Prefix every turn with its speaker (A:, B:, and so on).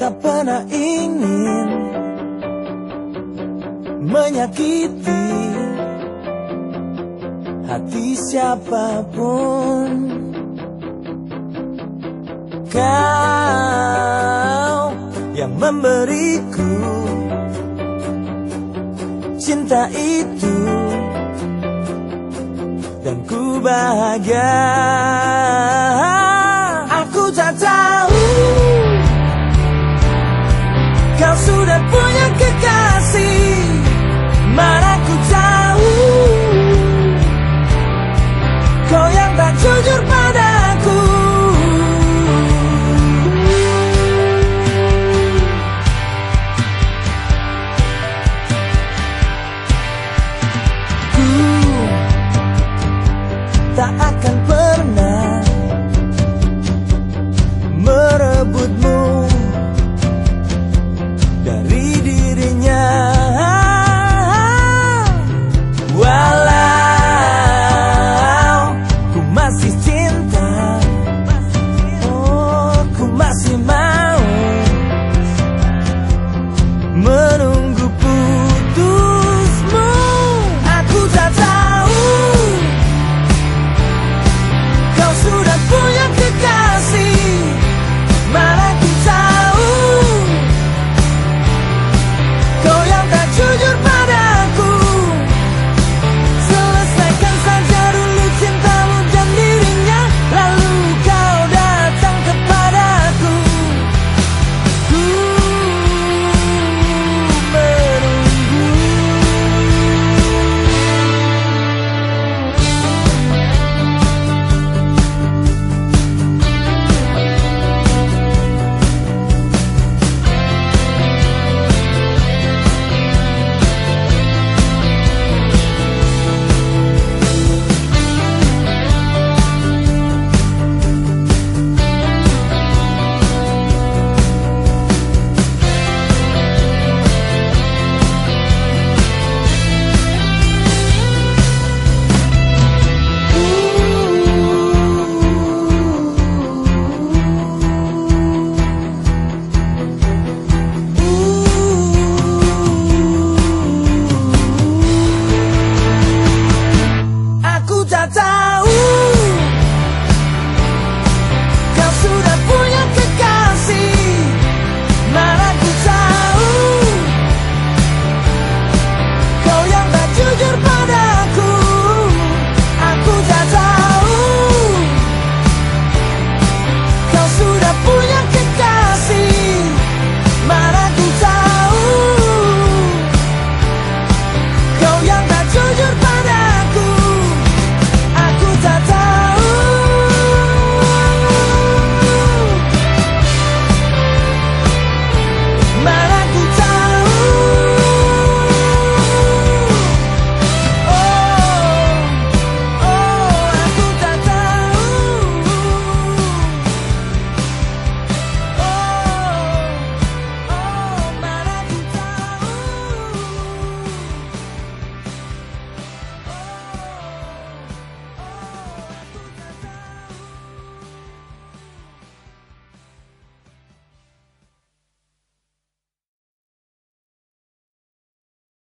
A: tak pernah ingin menyakiti hati siapa pun. Kau yang memberiku cinta itu Dan ku bahagia. tak akan pernah merebutmu dari dirinya. Walau ku masih cinta Oh ku masih